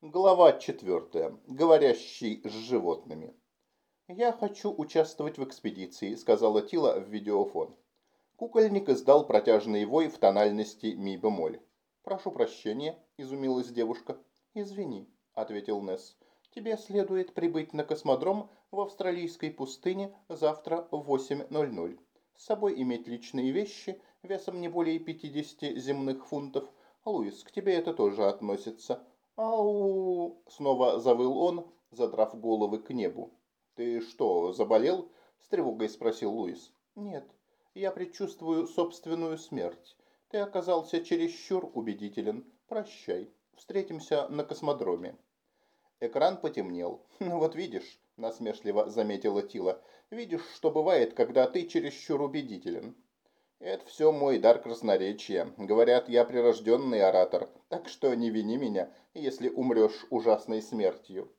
Глава четвертая. Говорящий с животными. «Я хочу участвовать в экспедиции», — сказала Тила в видеофон. Кукольник издал протяжный вой в тональности ми-бемоль. «Прошу прощения», — изумилась девушка. «Извини», — ответил Несс. «Тебе следует прибыть на космодром в австралийской пустыне завтра в 8.00. С собой иметь личные вещи весом не более 50 земных фунтов. Луис, к тебе это тоже относится. «Ау!» – снова завыл он, задрав головы к небу. «Ты что, заболел?» – с тревогой спросил Луис. «Нет, я предчувствую собственную смерть. Ты оказался чересчур убедителен. Прощай. Встретимся на космодроме». Экран потемнел. «Ну «Вот видишь», – насмешливо заметила Тила, – «видишь, что бывает, когда ты чересчур убедителен». Это все мой дар красноречия. Говорят, я прирожденный оратор, так что не вини меня, если умрешь ужасной смертью.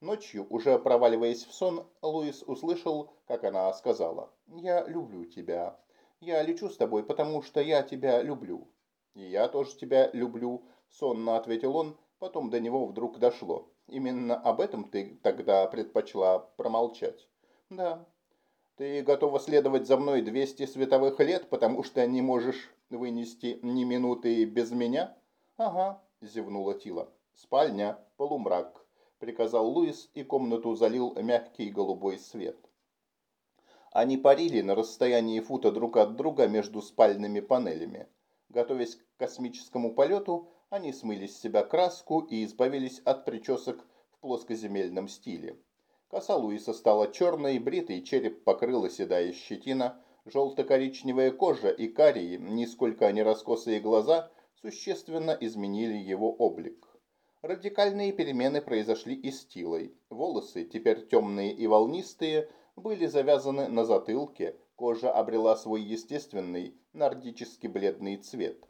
Ночью, уже проваливаясь в сон, Луис услышал, как она сказала, «Я люблю тебя. Я лечу с тобой, потому что я тебя люблю». «И я тоже тебя люблю», — сонно ответил он, потом до него вдруг дошло. «Именно об этом ты тогда предпочла промолчать?» «Да, ты готова следовать за мной 200 световых лет, потому что не можешь вынести ни минуты без меня? Ага, зевнула Тила. Спальня, полумрак, приказал Луис, и комнату залил мягкий голубой свет. Они парили на расстоянии фута друг от друга между спальными панелями. Готовясь к космическому полету, они смыли с себя краску и избавились от причесок в плоскоземельном стиле. Коса Луиса стала черной, бритый череп покрыла седая щетина, желто-коричневая кожа и карие, нисколько не раскосые глаза, существенно изменили его облик. Радикальные перемены произошли и с Тилой. Волосы, теперь темные и волнистые, были завязаны на затылке, кожа обрела свой естественный, нордически бледный цвет.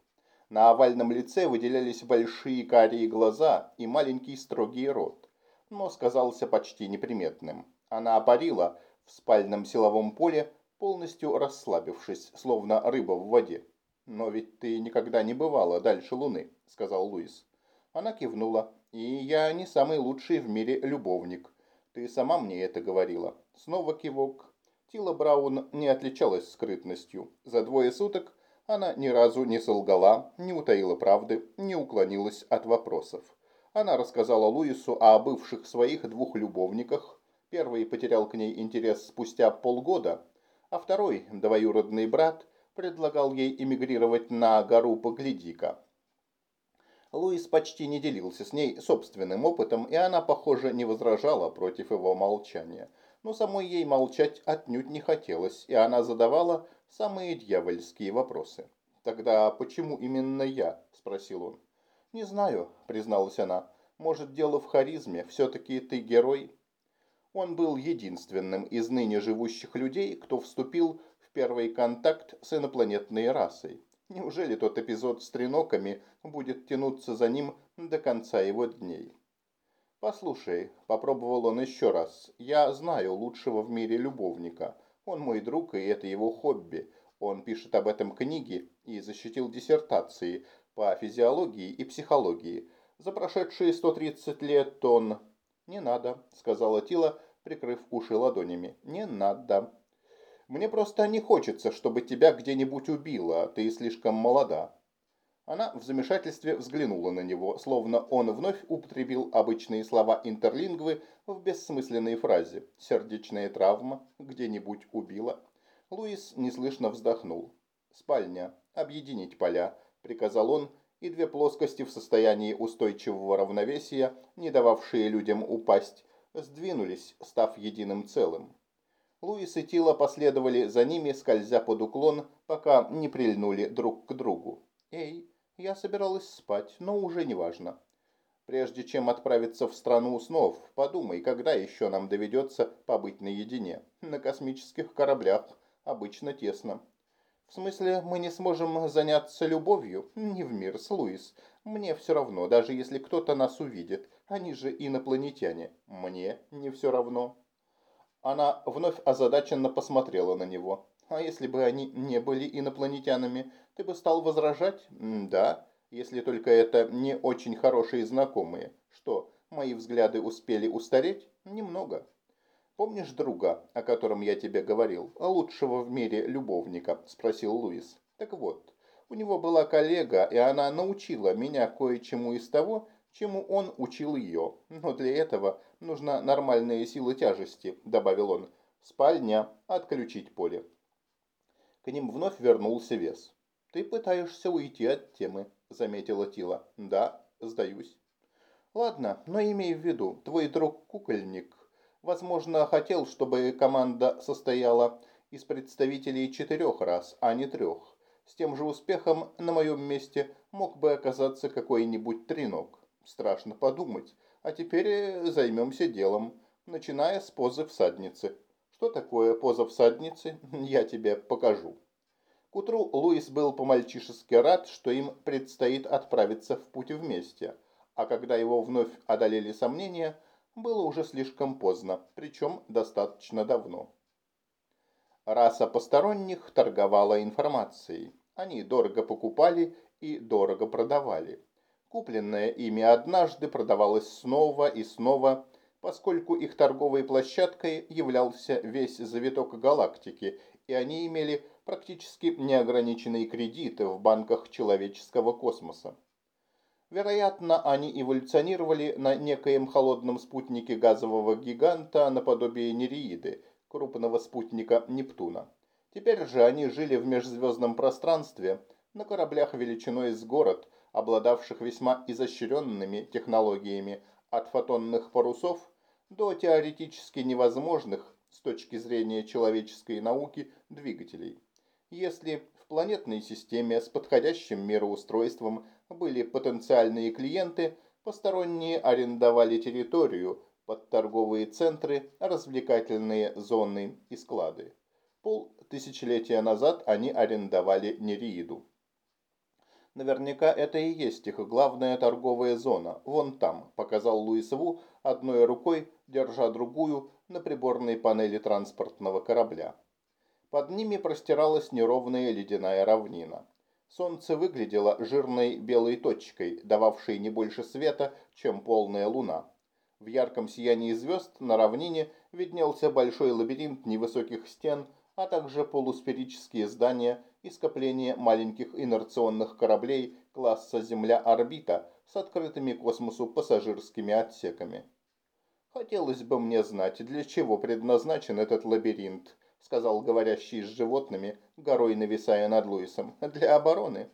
На овальном лице выделялись большие карие глаза и маленький строгий рот но сказался почти неприметным. Она парила в спальном силовом поле, полностью расслабившись, словно рыба в воде. «Но ведь ты никогда не бывала дальше Луны», — сказал Луис. Она кивнула. «И я не самый лучший в мире любовник. Ты сама мне это говорила». Снова кивок. Тила Браун не отличалась скрытностью. За двое суток она ни разу не солгала, не утаила правды, не уклонилась от вопросов. Она рассказала Луису о бывших своих двух любовниках. Первый потерял к ней интерес спустя полгода, а второй, двоюродный брат, предлагал ей эмигрировать на гору Погляди-ка. Луис почти не делился с ней собственным опытом, и она, похоже, не возражала против его молчания. Но самой ей молчать отнюдь не хотелось, и она задавала самые дьявольские вопросы. «Тогда почему именно я?» – спросил он. «Не знаю», — призналась она. «Может, дело в харизме. Все-таки ты герой?» Он был единственным из ныне живущих людей, кто вступил в первый контакт с инопланетной расой. Неужели тот эпизод с треноками будет тянуться за ним до конца его дней? «Послушай», — попробовал он еще раз, — «я знаю лучшего в мире любовника. Он мой друг, и это его хобби. Он пишет об этом книги и защитил диссертации, по физиологии и психологии. За прошедшие 130 лет он... «Не надо», — сказала Тила, прикрыв уши ладонями. «Не надо. Мне просто не хочется, чтобы тебя где-нибудь убило, ты слишком молода». Она в замешательстве взглянула на него, словно он вновь употребил обычные слова интерлингвы в бессмысленной фразе «сердечная травма где-нибудь убила». Луис неслышно вздохнул. «Спальня. Объединить поля приказал он, и две плоскости в состоянии устойчивого равновесия, не дававшие людям упасть, сдвинулись, став единым целым. Луис и Тила последовали за ними, скользя под уклон, пока не прильнули друг к другу. «Эй, я собиралась спать, но уже не важно. Прежде чем отправиться в страну снов, подумай, когда еще нам доведется побыть наедине. На космических кораблях обычно тесно. В смысле, мы не сможем заняться любовью? Не в мир с Луис. Мне все равно, даже если кто-то нас увидит. Они же инопланетяне. Мне не все равно. Она вновь озадаченно посмотрела на него. А если бы они не были инопланетянами, ты бы стал возражать? да. Если только это не очень хорошие знакомые. Что, мои взгляды успели устареть? Немного. «Помнишь друга, о котором я тебе говорил, лучшего в мире любовника?» – спросил Луис. «Так вот, у него была коллега, и она научила меня кое-чему из того, чему он учил ее. Но для этого нужна нормальная сила тяжести», – добавил он. «Спальня. Отключить поле». К ним вновь вернулся вес. «Ты пытаешься уйти от темы», – заметила Тила. «Да, сдаюсь». «Ладно, но имей в виду, твой друг-кукольник Возможно, хотел, чтобы команда состояла из представителей четырех рас, а не трех. С тем же успехом на моем месте мог бы оказаться какой-нибудь тренок. Страшно подумать. А теперь э, займемся делом, начиная с позы всадницы. Что такое поза всадницы, я тебе покажу. К утру Луис был по-мальчишески рад, что им предстоит отправиться в путь вместе. А когда его вновь одолели сомнения – было уже слишком поздно, причем достаточно давно. Раса посторонних торговала информацией. Они дорого покупали и дорого продавали. Купленное ими однажды продавалось снова и снова, поскольку их торговой площадкой являлся весь завиток галактики, и они имели практически неограниченные кредиты в банках человеческого космоса. Вероятно, они эволюционировали на некоем холодном спутнике газового гиганта наподобие Нереиды, крупного спутника Нептуна. Теперь же они жили в межзвездном пространстве на кораблях величиной с город, обладавших весьма изощренными технологиями от фотонных парусов до теоретически невозможных с точки зрения человеческой науки двигателей. Если в планетной системе с подходящим мироустройством были потенциальные клиенты, посторонние арендовали территорию под торговые центры, развлекательные зоны и склады. Пол тысячелетия назад они арендовали Нереиду. Наверняка это и есть их главная торговая зона. Вон там, показал Луисову одной рукой, держа другую на приборной панели транспортного корабля. Под ними простиралась неровная ледяная равнина. Солнце выглядело жирной белой точкой, дававшей не больше света, чем полная луна. В ярком сиянии звезд на равнине виднелся большой лабиринт невысоких стен, а также полусферические здания и скопления маленьких инерционных кораблей класса Земля-орбита с открытыми космосу пассажирскими отсеками. Хотелось бы мне знать, для чего предназначен этот лабиринт, сказал говорящий с животными, горой нависая над Луисом. «Для обороны».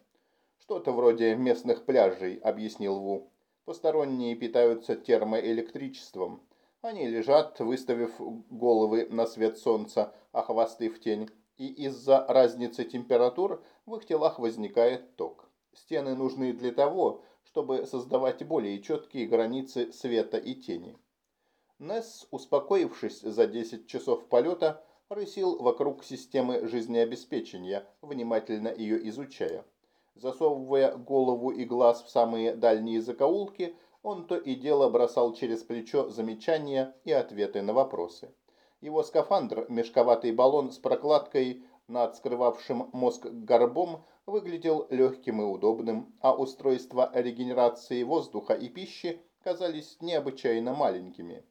«Что-то вроде местных пляжей», — объяснил Ву. «Посторонние питаются термоэлектричеством. Они лежат, выставив головы на свет солнца, а хвосты в тень, и из-за разницы температур в их телах возникает ток. Стены нужны для того, чтобы создавать более четкие границы света и тени». Несс, успокоившись за 10 часов полета, рысил вокруг системы жизнеобеспечения, внимательно ее изучая. Засовывая голову и глаз в самые дальние закоулки, он то и дело бросал через плечо замечания и ответы на вопросы. Его скафандр, мешковатый баллон с прокладкой над скрывавшим мозг горбом, выглядел легким и удобным, а устройства регенерации воздуха и пищи казались необычайно маленькими.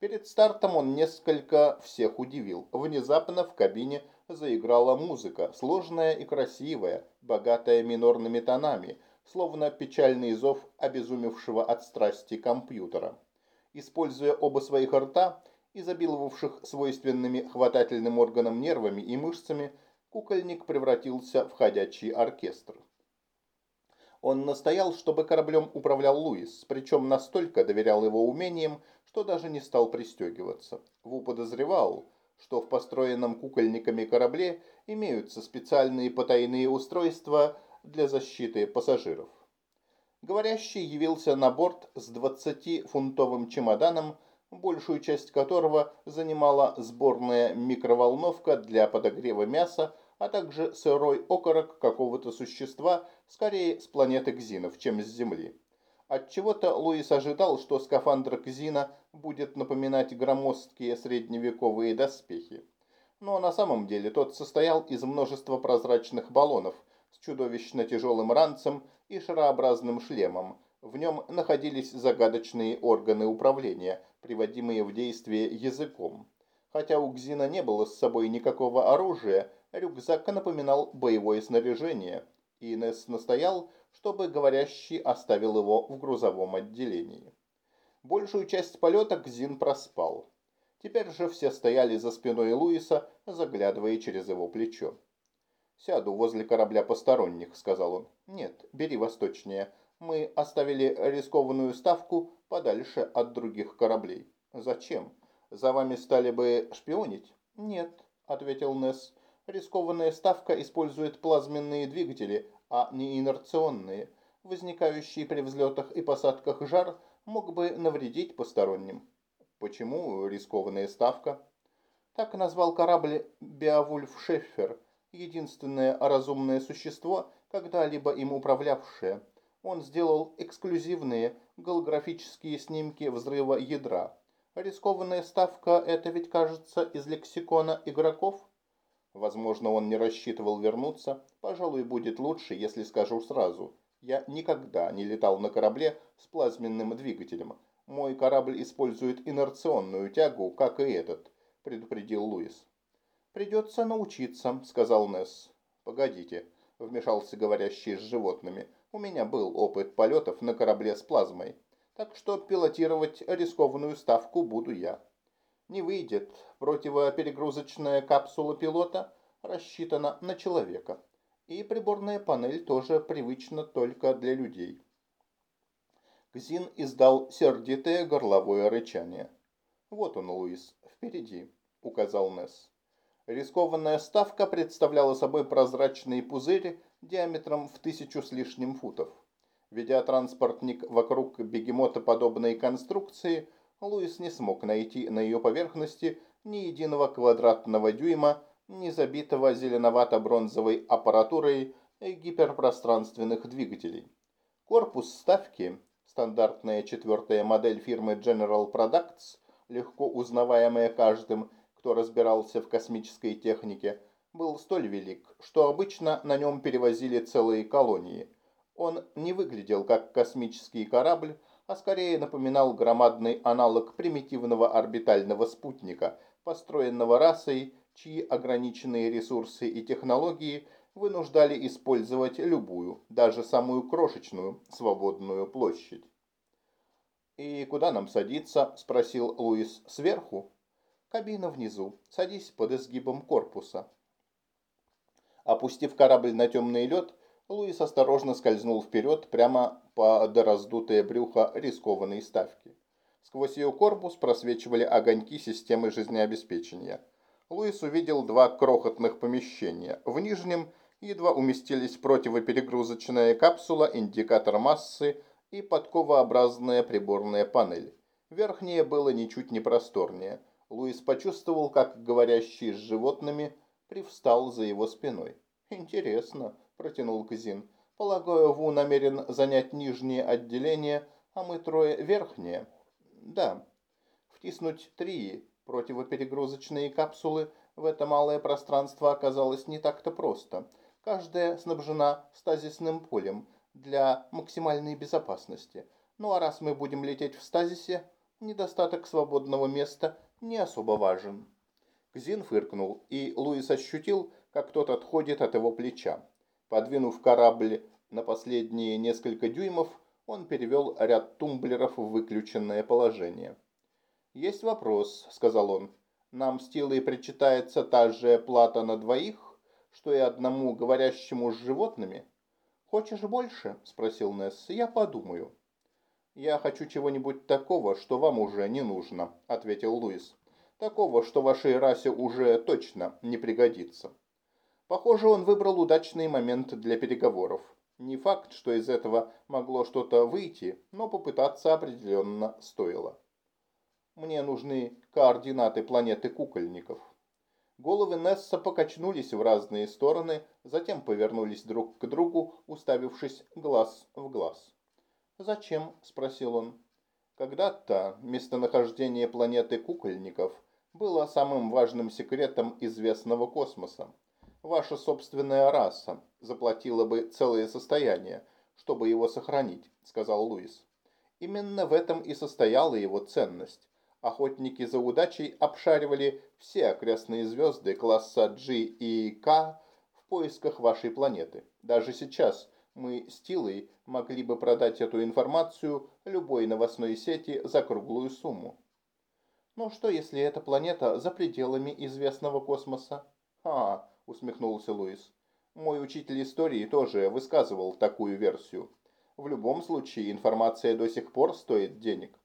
Перед стартом он несколько всех удивил. Внезапно в кабине заиграла музыка, сложная и красивая, богатая минорными тонами, словно печальный зов обезумевшего от страсти компьютера. Используя оба своих рта, изобиловавших свойственными хватательным органам нервами и мышцами, кукольник превратился в ходячий оркестр. Он настоял, чтобы кораблем управлял Луис, причем настолько доверял его умениям, что даже не стал пристегиваться. Ву подозревал, что в построенном кукольниками корабле имеются специальные потайные устройства для защиты пассажиров. Говорящий явился на борт с 20-фунтовым чемоданом, большую часть которого занимала сборная микроволновка для подогрева мяса, а также сырой окорок какого-то существа, скорее с планеты Кзинов, чем с Земли. Отчего-то Луис ожидал, что скафандр Кзина будет напоминать громоздкие средневековые доспехи. Но на самом деле тот состоял из множества прозрачных баллонов, с чудовищно тяжелым ранцем и шарообразным шлемом. В нем находились загадочные органы управления, приводимые в действие языком. Хотя у Гзина не было с собой никакого оружия, рюкзак напоминал боевое снаряжение, и Несс настоял, чтобы говорящий оставил его в грузовом отделении. Большую часть полета Гзин проспал. Теперь же все стояли за спиной Луиса, заглядывая через его плечо. «Сяду возле корабля посторонних», — сказал он. «Нет, бери восточнее. Мы оставили рискованную ставку подальше от других кораблей». «Зачем? За вами стали бы шпионить?» «Нет», — ответил Несс. «Рискованная ставка использует плазменные двигатели, а не инерционные. Возникающий при взлетах и посадках жар мог бы навредить посторонним». «Почему рискованная ставка?» Так назвал корабль «Беовульф Шеффер», единственное разумное существо, когда-либо им управлявшее. Он сделал эксклюзивные голографические снимки взрыва ядра. Рискованная ставка – это ведь, кажется, из лексикона игроков? Возможно, он не рассчитывал вернуться. Пожалуй, будет лучше, если скажу сразу. Я никогда не летал на корабле с плазменным двигателем. Мой корабль использует инерционную тягу, как и этот, предупредил Луис. «Придется научиться», — сказал Несс. «Погодите», — вмешался говорящий с животными. «У меня был опыт полетов на корабле с плазмой, так что пилотировать рискованную ставку буду я». «Не выйдет. Противоперегрузочная капсула пилота рассчитана на человека. И приборная панель тоже привычна только для людей». Гзин издал сердитое горловое рычание. «Вот он, Луис, впереди», — указал Несс. Рискованная ставка представляла собой прозрачный пузырь диаметром в тысячу с лишним футов. Ведя транспортник вокруг бегемотоподобной конструкции, Луис не смог найти на ее поверхности ни единого квадратного дюйма, ни забитого зеленовато-бронзовой аппаратурой гиперпространственных двигателей. Корпус ставки, стандартная четвертая модель фирмы General Products, легко узнаваемая каждым, кто разбирался в космической технике, был столь велик, что обычно на нем перевозили целые колонии. Он не выглядел как космический корабль, а скорее напоминал громадный аналог примитивного орбитального спутника, построенного расой, чьи ограниченные ресурсы и технологии вынуждали использовать любую, даже самую крошечную, свободную площадь. «И куда нам садиться?» – спросил Луис. «Сверху?» Кабина внизу. Садись под изгибом корпуса. Опустив корабль на темный лед, Луис осторожно скользнул вперед прямо под раздутое брюхо рискованной ставки. Сквозь ее корпус просвечивали огоньки системы жизнеобеспечения. Луис увидел два крохотных помещения. В нижнем едва уместились противоперегрузочная капсула, индикатор массы и подковообразная приборная панель. Верхнее было ничуть не просторнее – Луис почувствовал, как говорящий с животными привстал за его спиной. «Интересно», – протянул Казин. «Полагаю, Ву намерен занять нижнее отделение, а мы трое верхнее?» «Да». Втиснуть три противоперегрузочные капсулы в это малое пространство оказалось не так-то просто. Каждая снабжена стазисным полем для максимальной безопасности. Ну а раз мы будем лететь в стазисе, недостаток свободного места – не особо важен. Кзин фыркнул, и Луис ощутил, как тот отходит от его плеча. Подвинув корабль на последние несколько дюймов, он перевел ряд тумблеров в выключенное положение. «Есть вопрос», — сказал он. «Нам с Тилой причитается та же плата на двоих, что и одному говорящему с животными?» «Хочешь больше?» — спросил Несс. «Я подумаю». «Я хочу чего-нибудь такого, что вам уже не нужно», — ответил Луис. «Такого, что вашей расе уже точно не пригодится». Похоже, он выбрал удачный момент для переговоров. Не факт, что из этого могло что-то выйти, но попытаться определенно стоило. Мне нужны координаты планеты кукольников. Головы Несса покачнулись в разные стороны, затем повернулись друг к другу, уставившись глаз в глаз. «Зачем?» – спросил он. Когда-то местонахождение планеты кукольников было самым важным секретом известного космоса. Ваша собственная раса заплатила бы целое состояние, чтобы его сохранить, сказал Луис. Именно в этом и состояла его ценность. Охотники за удачей обшаривали все окрестные звезды класса G и K в поисках вашей планеты. Даже сейчас мы с Тилой могли бы продать эту информацию любой новостной сети за круглую сумму. Но «Ну что, если эта планета за пределами известного космоса? А, усмехнулся Луис. Мой учитель истории тоже высказывал такую версию. В любом случае, информация до сих пор стоит денег.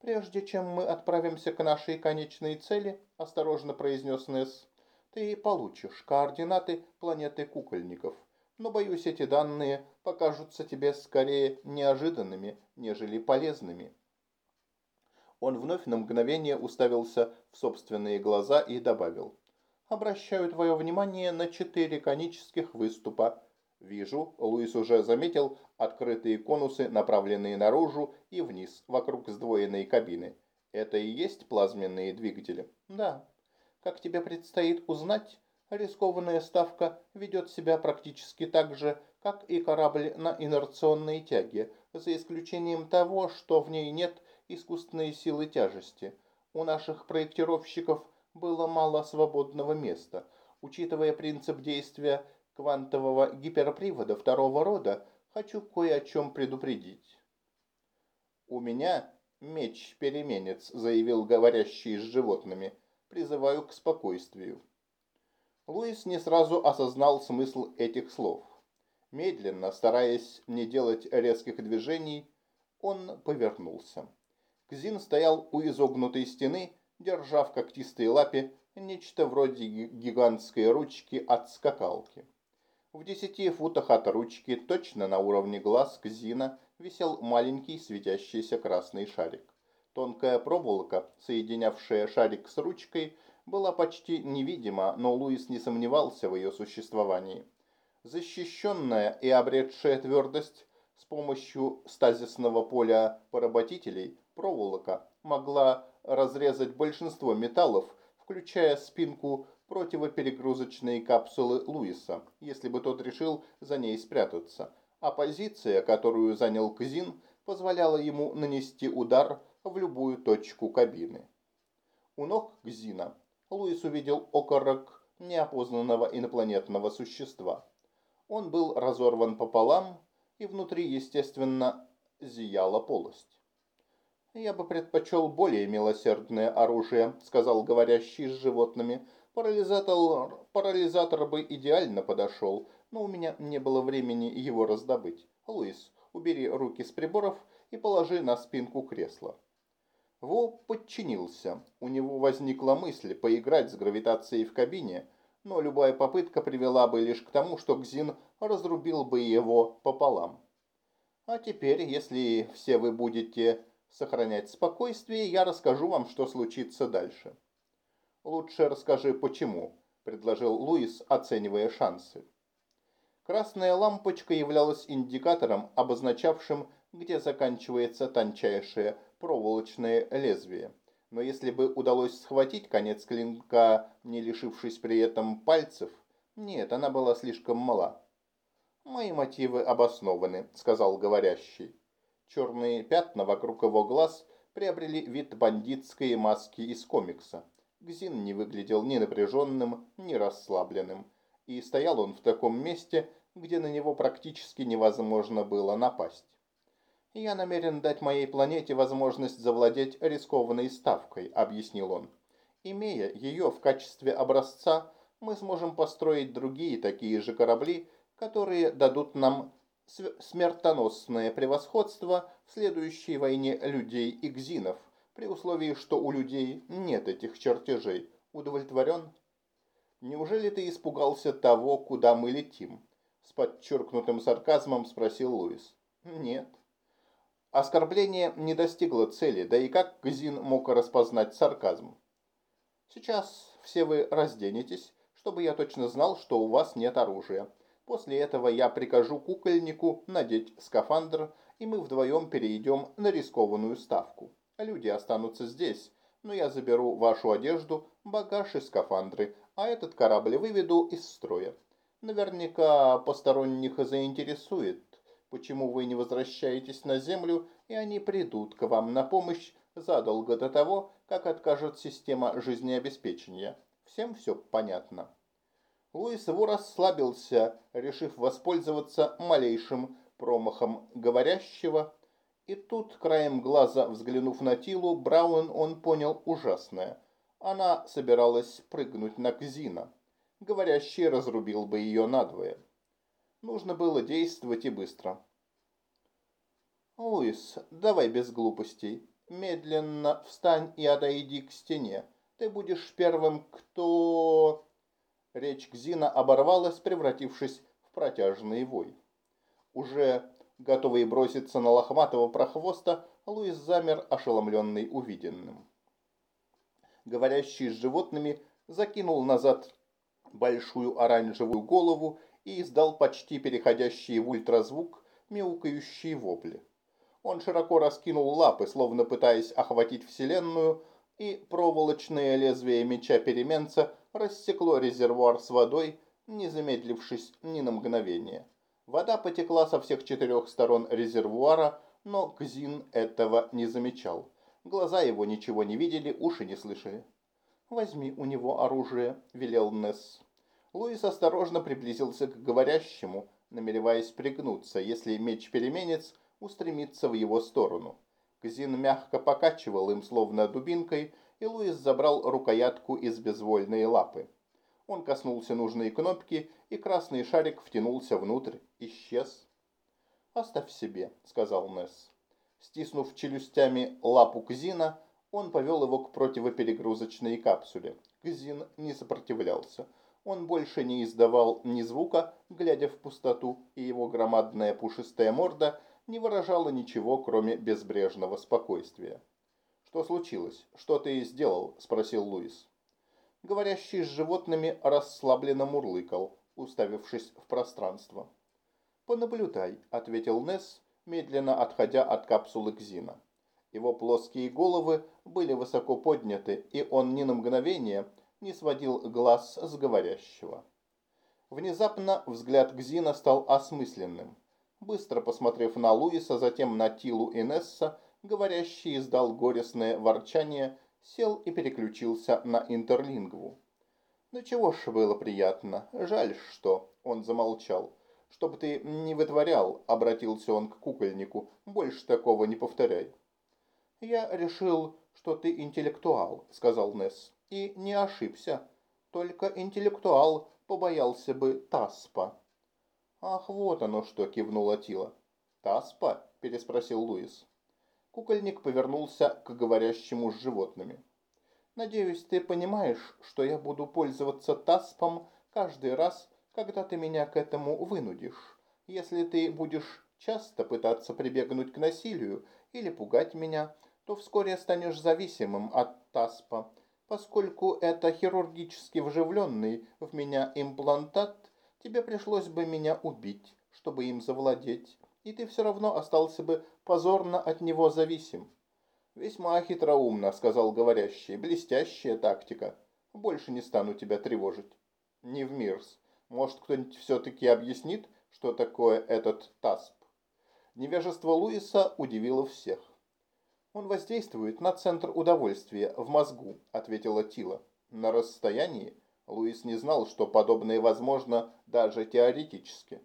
«Прежде чем мы отправимся к нашей конечной цели», – осторожно произнес Несс, – «ты получишь координаты планеты кукольников. Но, боюсь, эти данные покажутся тебе скорее неожиданными, нежели полезными». Он вновь на мгновение уставился в собственные глаза и добавил. «Обращаю твое внимание на четыре конических выступа, Вижу, Луис уже заметил открытые конусы, направленные наружу и вниз, вокруг сдвоенной кабины. Это и есть плазменные двигатели? Да. Как тебе предстоит узнать, рискованная ставка ведет себя практически так же, как и корабль на инерционной тяге, за исключением того, что в ней нет искусственной силы тяжести. У наших проектировщиков было мало свободного места. Учитывая принцип действия квантового гиперпривода второго рода, хочу кое о чем предупредить. «У меня меч-переменец», — заявил говорящий с животными. «Призываю к спокойствию». Луис не сразу осознал смысл этих слов. Медленно, стараясь не делать резких движений, он повернулся. Кзин стоял у изогнутой стены, держа в когтистой лапе нечто вроде гигантской ручки от скакалки. В десяти футах от ручки, точно на уровне глаз Кзина, висел маленький светящийся красный шарик. Тонкая проволока, соединявшая шарик с ручкой, была почти невидима, но Луис не сомневался в ее существовании. Защищенная и обретшая твердость с помощью стазисного поля поработителей, проволока могла разрезать большинство металлов, включая спинку противоперегрузочные капсулы Луиса, если бы тот решил за ней спрятаться, а позиция, которую занял Кзин, позволяла ему нанести удар в любую точку кабины. У ног Кзина Луис увидел окорок неопознанного инопланетного существа. Он был разорван пополам, и внутри, естественно, зияла полость. «Я бы предпочел более милосердное оружие», — сказал говорящий с животными, Парализатор, парализатор бы идеально подошел, но у меня не было времени его раздобыть. Луис, убери руки с приборов и положи на спинку кресла. Во подчинился. У него возникла мысль поиграть с гравитацией в кабине, но любая попытка привела бы лишь к тому, что Гзин разрубил бы его пополам. А теперь, если все вы будете сохранять спокойствие, я расскажу вам, что случится дальше. «Лучше расскажи, почему», – предложил Луис, оценивая шансы. Красная лампочка являлась индикатором, обозначавшим, где заканчивается тончайшее проволочное лезвие. Но если бы удалось схватить конец клинка, не лишившись при этом пальцев, нет, она была слишком мала. «Мои мотивы обоснованы», — сказал говорящий. Черные пятна вокруг его глаз приобрели вид бандитской маски из комикса. Гзин не выглядел ни напряженным, ни расслабленным. И стоял он в таком месте, где на него практически невозможно было напасть. «Я намерен дать моей планете возможность завладеть рискованной ставкой», — объяснил он. «Имея ее в качестве образца, мы сможем построить другие такие же корабли, которые дадут нам смертоносное превосходство в следующей войне людей и гзинов, при условии, что у людей нет этих чертежей. Удовлетворен? Неужели ты испугался того, куда мы летим? С подчеркнутым сарказмом спросил Луис. Нет. Оскорбление не достигло цели, да и как Гзин мог распознать сарказм? Сейчас все вы разденетесь, чтобы я точно знал, что у вас нет оружия. После этого я прикажу кукольнику надеть скафандр, и мы вдвоем перейдем на рискованную ставку. Люди останутся здесь, но я заберу вашу одежду, багаж и скафандры, а этот корабль выведу из строя. Наверняка посторонних заинтересует, почему вы не возвращаетесь на Землю, и они придут к вам на помощь задолго до того, как откажет система жизнеобеспечения. Всем все понятно. Луис Ву расслабился, решив воспользоваться малейшим промахом говорящего, и тут, краем глаза взглянув на Тилу, Браун он понял ужасное. Она собиралась прыгнуть на Кзина. Говорящий разрубил бы ее надвое. Нужно было действовать и быстро. «Луис, давай без глупостей. Медленно встань и отойди к стене. Ты будешь первым, кто...» Речь Кзина оборвалась, превратившись в протяжный вой. Уже готовый броситься на лохматого прохвоста, Луис замер, ошеломленный увиденным. Говорящий с животными закинул назад большую оранжевую голову и издал почти переходящий в ультразвук мяукающие вопли. Он широко раскинул лапы, словно пытаясь охватить Вселенную, и проволочное лезвие меча переменца рассекло резервуар с водой, не замедлившись ни на мгновение. Вода потекла со всех четырех сторон резервуара, но Кзин этого не замечал. Глаза его ничего не видели, уши не слышали. «Возьми у него оружие», — велел Несс. Луис осторожно приблизился к говорящему, намереваясь пригнуться, если меч-переменец устремится в его сторону. Кзин мягко покачивал им, словно дубинкой, и Луис забрал рукоятку из безвольной лапы. Он коснулся нужной кнопки, и красный шарик втянулся внутрь, исчез. «Оставь себе», — сказал Несс. Стиснув челюстями лапу Кзина, он повел его к противоперегрузочной капсуле. Кзин не сопротивлялся. Он больше не издавал ни звука, глядя в пустоту, и его громадная пушистая морда не выражала ничего, кроме безбрежного спокойствия. «Что случилось? Что ты сделал?» – спросил Луис. Говорящий с животными расслабленно мурлыкал, уставившись в пространство. «Понаблюдай», – ответил Несс, медленно отходя от капсулы Кзина. Его плоские головы были высоко подняты, и он ни на мгновение не сводил глаз с говорящего. Внезапно взгляд Гзина стал осмысленным. Быстро посмотрев на Луиса, затем на Тилу и Несса, говорящий издал горестное ворчание, сел и переключился на интерлингву. «Ну чего ж было приятно. Жаль, что...» — он замолчал. «Чтоб ты не вытворял», — обратился он к кукольнику. «Больше такого не повторяй». «Я решил, что ты интеллектуал», — сказал Несс. «И не ошибся. Только интеллектуал побоялся бы Таспа». «Ах, вот оно что!» — кивнула Тила. «Таспа?» — переспросил Луис. Кукольник повернулся к говорящему с животными. «Надеюсь, ты понимаешь, что я буду пользоваться Таспом каждый раз, когда ты меня к этому вынудишь. Если ты будешь часто пытаться прибегнуть к насилию или пугать меня, то вскоре станешь зависимым от Таспа, поскольку это хирургически вживленный в меня имплантат, тебе пришлось бы меня убить, чтобы им завладеть, и ты все равно остался бы позорно от него зависим. «Весьма хитроумно», — сказал говорящий, — «блестящая тактика. Больше не стану тебя тревожить». «Не в мирс. Может, кто-нибудь все-таки объяснит, что такое этот ТАСП?» Невежество Луиса удивило всех. «Он воздействует на центр удовольствия в мозгу», — ответила Тила. «На расстоянии?» Луис не знал, что подобное возможно даже теоретически.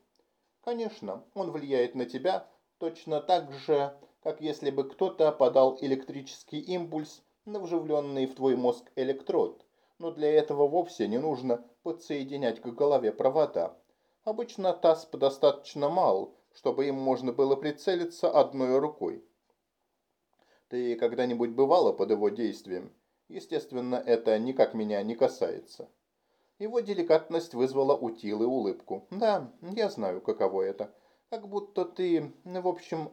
«Конечно, он влияет на тебя точно так же, как если бы кто-то подал электрический импульс на вживленный в твой мозг электрод, но для этого вовсе не нужно подсоединять к голове провода. Обычно ТАСП достаточно мал, чтобы им можно было прицелиться одной рукой. Ты когда-нибудь бывала под его действием? Естественно, это никак меня не касается. Его деликатность вызвала у Тилы улыбку. Да, я знаю, каково это. Как будто ты, в общем,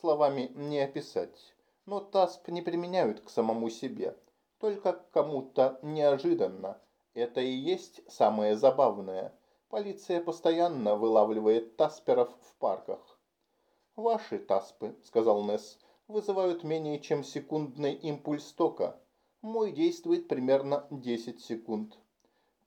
словами не описать. Но ТАСП не применяют к самому себе. Только к кому-то неожиданно. Это и есть самое забавное. Полиция постоянно вылавливает тасперов в парках. «Ваши таспы», — сказал Несс, вызывают менее чем секундный импульс тока. Мой действует примерно 10 секунд.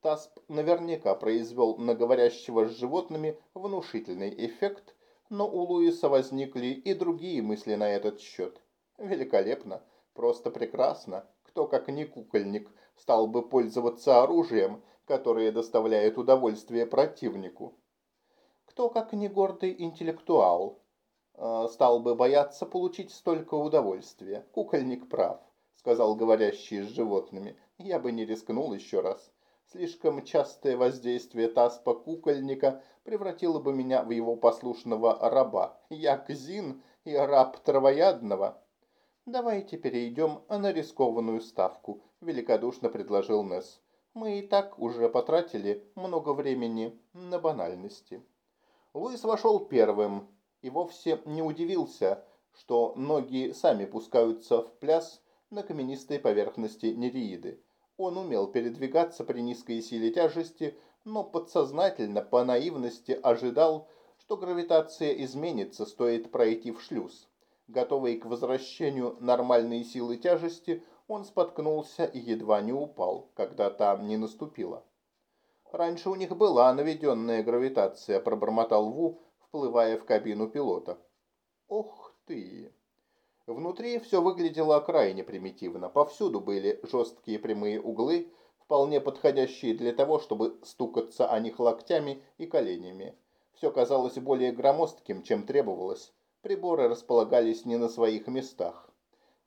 Тасп наверняка произвел на говорящего с животными внушительный эффект, но у Луиса возникли и другие мысли на этот счет. Великолепно, просто прекрасно. Кто, как не кукольник, стал бы пользоваться оружием, которое доставляет удовольствие противнику? Кто, как не гордый интеллектуал, э, стал бы бояться получить столько удовольствия? Кукольник прав, сказал говорящий с животными. Я бы не рискнул еще раз. Слишком частое воздействие таспа кукольника превратило бы меня в его послушного раба. Я Кзин и раб травоядного. «Давайте перейдем на рискованную ставку», – великодушно предложил Несс. «Мы и так уже потратили много времени на банальности». Луис вошел первым и вовсе не удивился, что ноги сами пускаются в пляс на каменистой поверхности Нереиды. Он умел передвигаться при низкой силе тяжести, но подсознательно, по наивности, ожидал, что гравитация изменится, стоит пройти в шлюз. Готовый к возвращению нормальной силы тяжести, он споткнулся и едва не упал, когда там не наступила. «Раньше у них была наведенная гравитация», – пробормотал Ву, вплывая в кабину пилота. «Ох ты!» Внутри все выглядело крайне примитивно. Повсюду были жесткие прямые углы, вполне подходящие для того, чтобы стукаться о них локтями и коленями. Все казалось более громоздким, чем требовалось. Приборы располагались не на своих местах.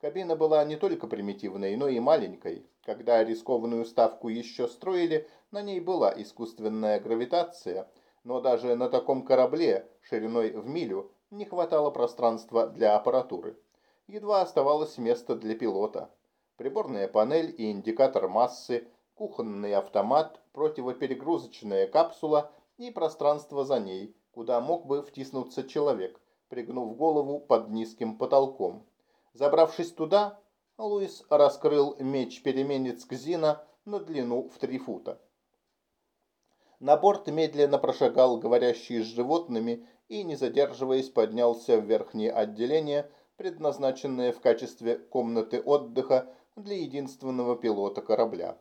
Кабина была не только примитивной, но и маленькой. Когда рискованную ставку еще строили, на ней была искусственная гравитация, но даже на таком корабле, шириной в милю, не хватало пространства для аппаратуры едва оставалось место для пилота. Приборная панель и индикатор массы, кухонный автомат, противоперегрузочная капсула и пространство за ней, куда мог бы втиснуться человек, пригнув голову под низким потолком. Забравшись туда, Луис раскрыл меч-переменец Кзина на длину в три фута. На борт медленно прошагал говорящий с животными и, не задерживаясь, поднялся в верхнее отделение, предназначенные в качестве комнаты отдыха для единственного пилота корабля.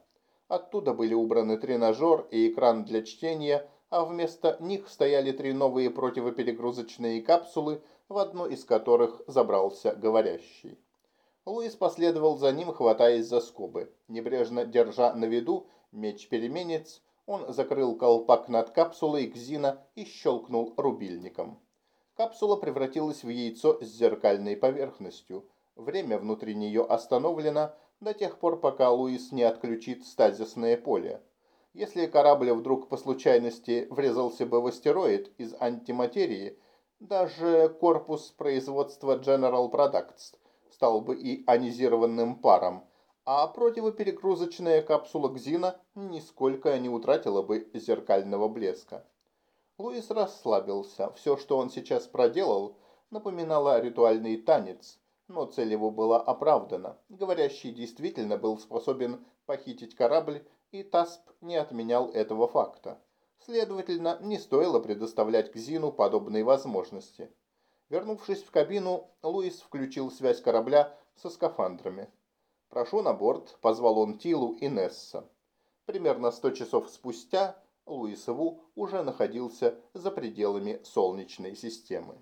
Оттуда были убраны тренажер и экран для чтения, а вместо них стояли три новые противоперегрузочные капсулы, в одну из которых забрался говорящий. Луис последовал за ним, хватаясь за скобы. Небрежно держа на виду меч-переменец, он закрыл колпак над капсулой Гзина и щелкнул рубильником. Капсула превратилась в яйцо с зеркальной поверхностью. Время внутри нее остановлено до тех пор, пока Луис не отключит стазисное поле. Если корабль вдруг по случайности врезался бы в астероид из антиматерии, даже корпус производства General Products стал бы ионизированным паром, а противоперегрузочная капсула Гзина нисколько не утратила бы зеркального блеска. Луис расслабился. Все, что он сейчас проделал, напоминало ритуальный танец, но цель его была оправдана. Говорящий действительно был способен похитить корабль, и Тасп не отменял этого факта. Следовательно, не стоило предоставлять Кзину подобные возможности. Вернувшись в кабину, Луис включил связь корабля со скафандрами. «Прошу на борт», – позвал он Тилу и Несса. Примерно сто часов спустя Луисову уже находился за пределами Солнечной системы.